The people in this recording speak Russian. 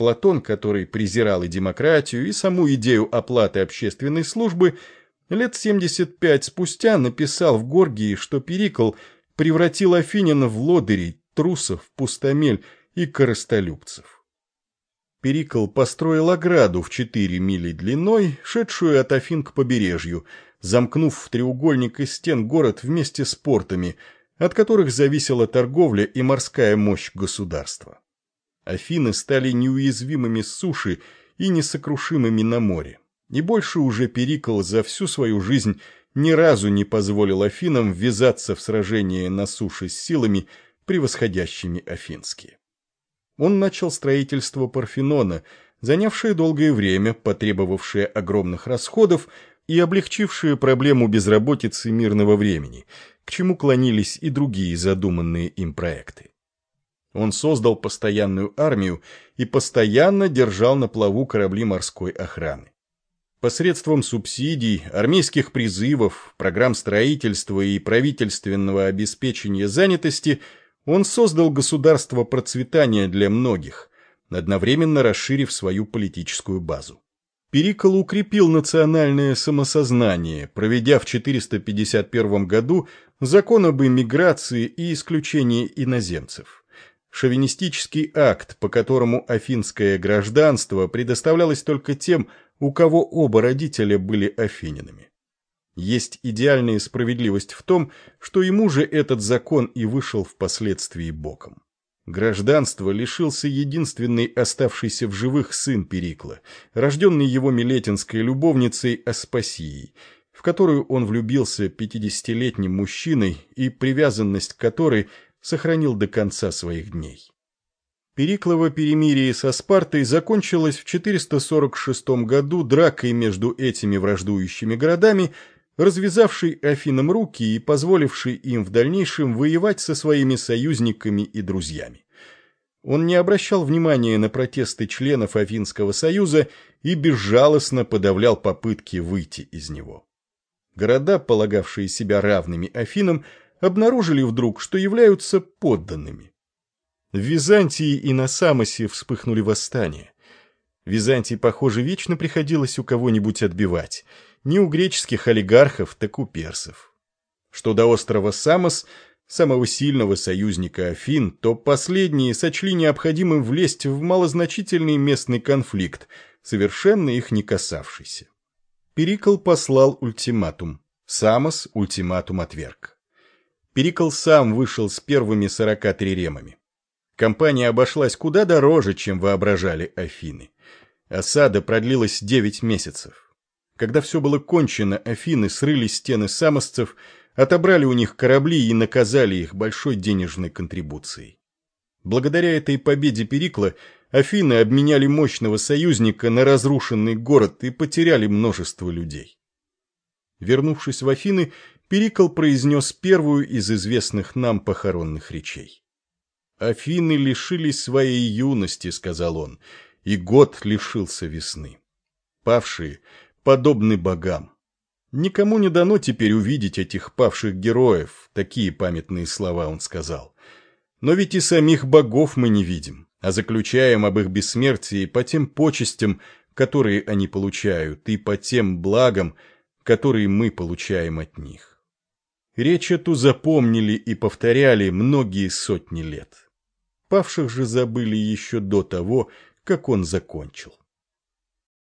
Платон, который презирал и демократию, и саму идею оплаты общественной службы, лет 75 спустя написал в Горгии, что Перикл превратил Афинян в лодырей, трусов, пустомель и коростолюбцев. Перикл построил ограду в 4 мили длиной, шедшую от Афин к побережью, замкнув в треугольник из стен город вместе с портами, от которых зависела торговля и морская мощь государства. Афины стали неуязвимыми с суши и несокрушимыми на море. И больше уже Перикл за всю свою жизнь ни разу не позволил Афинам ввязаться в сражение на суше с силами, превосходящими афинские. Он начал строительство Парфенона, занявшее долгое время, потребовавшее огромных расходов и облегчившее проблему безработицы мирного времени, к чему клонились и другие задуманные им проекты. Он создал постоянную армию и постоянно держал на плаву корабли морской охраны. Посредством субсидий, армейских призывов, программ строительства и правительственного обеспечения занятости он создал государство процветания для многих, одновременно расширив свою политическую базу. Перикл укрепил национальное самосознание, проведя в 451 году закон об иммиграции и исключении иноземцев шовинистический акт, по которому афинское гражданство предоставлялось только тем, у кого оба родителя были афининами. Есть идеальная справедливость в том, что ему же этот закон и вышел впоследствии боком. Гражданство лишился единственный оставшийся в живых сын Перикла, рожденный его милетинской любовницей Аспасией, в которую он влюбился пятидесятилетним мужчиной и привязанность которой – сохранил до конца своих дней. Периклово перемирие со Спартой закончилось в 446 году дракой между этими враждующими городами, развязавшей Афинам руки и позволившей им в дальнейшем воевать со своими союзниками и друзьями. Он не обращал внимания на протесты членов Афинского союза и безжалостно подавлял попытки выйти из него. Города, полагавшие себя равными Афинам, обнаружили вдруг, что являются подданными. В Византии и на Самосе вспыхнули восстания. Византии, похоже, вечно приходилось у кого-нибудь отбивать. Не у греческих олигархов, так у персов. Что до острова Самос, самого сильного союзника Афин, то последние сочли необходимым влезть в малозначительный местный конфликт, совершенно их не касавшийся. Перикл послал ультиматум. Самос ультиматум отверг. Перикл сам вышел с первыми сорока триремами. Компания обошлась куда дороже, чем воображали Афины. Осада продлилась девять месяцев. Когда все было кончено, Афины срыли стены самосцев, отобрали у них корабли и наказали их большой денежной контрибуцией. Благодаря этой победе Перикла Афины обменяли мощного союзника на разрушенный город и потеряли множество людей. Вернувшись в Афины, Перикл произнес первую из известных нам похоронных речей. «Афины лишились своей юности», — сказал он, — «и год лишился весны. Павшие подобны богам. Никому не дано теперь увидеть этих павших героев, такие памятные слова он сказал. Но ведь и самих богов мы не видим, а заключаем об их бессмертии по тем почестям, которые они получают, и по тем благам, которые мы получаем от них. Речь эту запомнили и повторяли многие сотни лет. Павших же забыли еще до того, как он закончил.